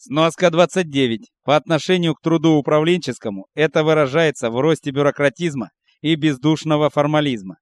Сноска 29. По отношению к труду управленческому это выражается в росте бюрократизма и бездушного формализма.